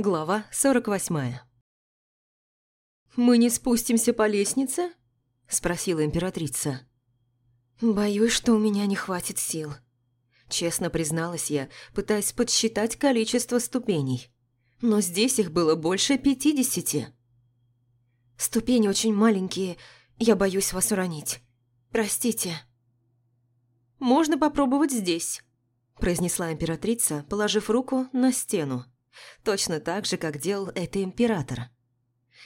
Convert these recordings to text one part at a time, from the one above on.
Глава 48 «Мы не спустимся по лестнице?» – спросила императрица. «Боюсь, что у меня не хватит сил», – честно призналась я, пытаясь подсчитать количество ступеней. Но здесь их было больше пятидесяти. «Ступени очень маленькие, я боюсь вас уронить. Простите». «Можно попробовать здесь», – произнесла императрица, положив руку на стену. Точно так же, как делал это император.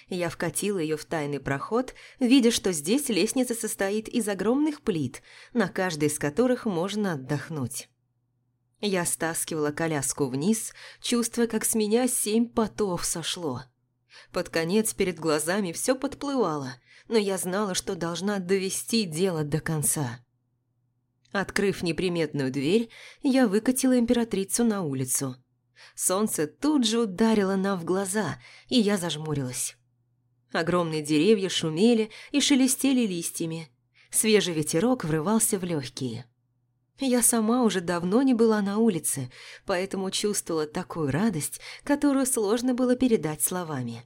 Я вкатила ее в тайный проход, видя, что здесь лестница состоит из огромных плит, на каждой из которых можно отдохнуть. Я стаскивала коляску вниз, чувствуя, как с меня семь потов сошло. Под конец перед глазами все подплывало, но я знала, что должна довести дело до конца. Открыв неприметную дверь, я выкатила императрицу на улицу. Солнце тут же ударило нам в глаза, и я зажмурилась. Огромные деревья шумели и шелестели листьями. Свежий ветерок врывался в легкие. Я сама уже давно не была на улице, поэтому чувствовала такую радость, которую сложно было передать словами.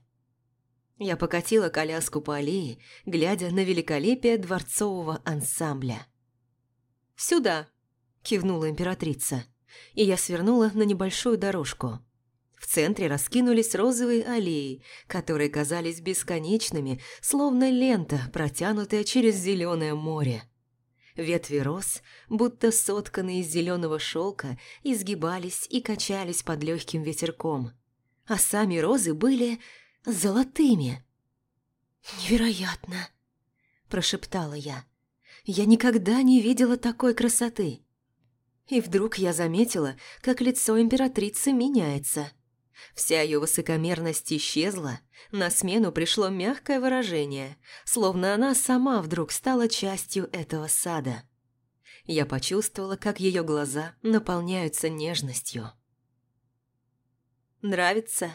Я покатила коляску по аллее, глядя на великолепие дворцового ансамбля. «Сюда!» – кивнула императрица – и я свернула на небольшую дорожку. В центре раскинулись розовые аллеи, которые казались бесконечными, словно лента, протянутая через зеленое море. Ветви роз, будто сотканные из зеленого шелка, изгибались и качались под легким ветерком. А сами розы были золотыми. «Невероятно!» – прошептала я. «Я никогда не видела такой красоты!» И вдруг я заметила, как лицо императрицы меняется. Вся ее высокомерность исчезла, на смену пришло мягкое выражение, словно она сама вдруг стала частью этого сада. Я почувствовала, как ее глаза наполняются нежностью. «Нравится?»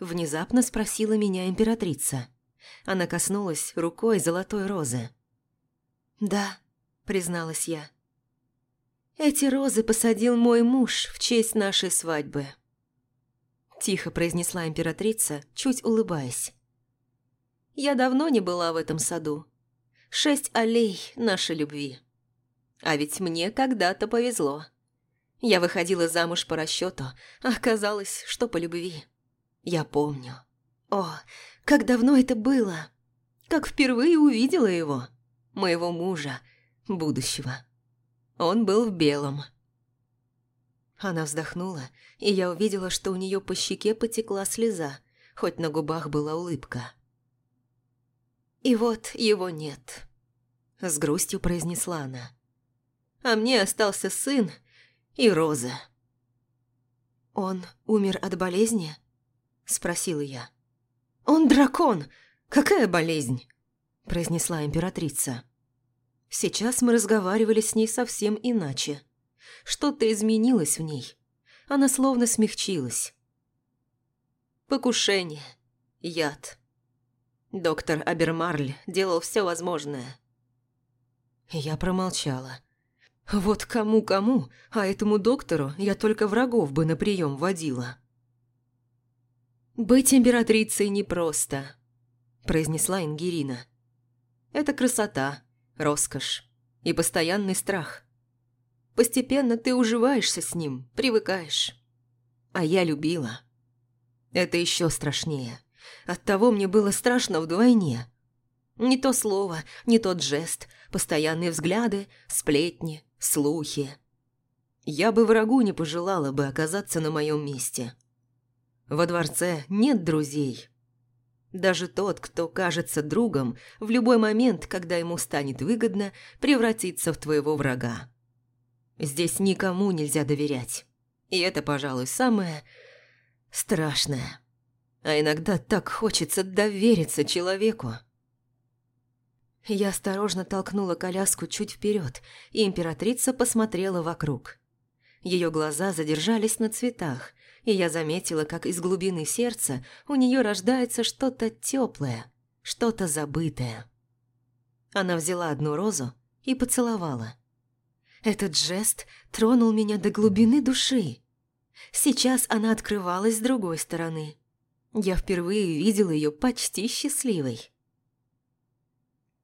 Внезапно спросила меня императрица. Она коснулась рукой золотой розы. «Да», призналась я. Эти розы посадил мой муж в честь нашей свадьбы. Тихо произнесла императрица, чуть улыбаясь. Я давно не была в этом саду. Шесть аллей нашей любви. А ведь мне когда-то повезло. Я выходила замуж по расчету, а оказалось, что по любви. Я помню. О, как давно это было! Как впервые увидела его, моего мужа, будущего. Он был в белом. Она вздохнула, и я увидела, что у нее по щеке потекла слеза, хоть на губах была улыбка. «И вот его нет», — с грустью произнесла она. «А мне остался сын и Роза». «Он умер от болезни?» – спросила я. «Он дракон! Какая болезнь?» – произнесла императрица. Сейчас мы разговаривали с ней совсем иначе. Что-то изменилось в ней. Она словно смягчилась. Покушение. Яд. Доктор Абермарль делал все возможное. Я промолчала. Вот кому-кому, а этому доктору я только врагов бы на прием водила. «Быть императрицей непросто», – произнесла Ингирина. «Это красота, роскошь и постоянный страх. Постепенно ты уживаешься с ним, привыкаешь. А я любила. Это еще страшнее. Оттого мне было страшно вдвойне. Не то слово, не тот жест, постоянные взгляды, сплетни, слухи. Я бы врагу не пожелала бы оказаться на моем месте. Во дворце нет друзей, даже тот, кто кажется другом, в любой момент, когда ему станет выгодно, превратится в твоего врага. Здесь никому нельзя доверять. И это, пожалуй, самое страшное. А иногда так хочется довериться человеку. Я осторожно толкнула коляску чуть вперед, и императрица посмотрела вокруг. Ее глаза задержались на цветах, и я заметила, как из глубины сердца у нее рождается что-то теплое, что-то забытое. Она взяла одну розу и поцеловала. Этот жест тронул меня до глубины души. Сейчас она открывалась с другой стороны. Я впервые видела ее почти счастливой.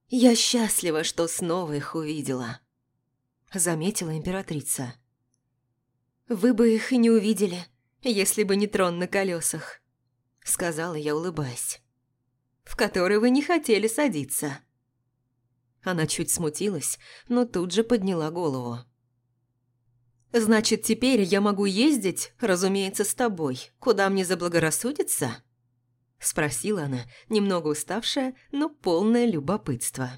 «Я счастлива, что снова их увидела», — заметила императрица. «Вы бы их и не увидели, если бы не трон на колесах», — сказала я, улыбаясь, «в который вы не хотели садиться». Она чуть смутилась, но тут же подняла голову. «Значит, теперь я могу ездить, разумеется, с тобой, куда мне заблагорассудится?» Спросила она, немного уставшая, но полное любопытство.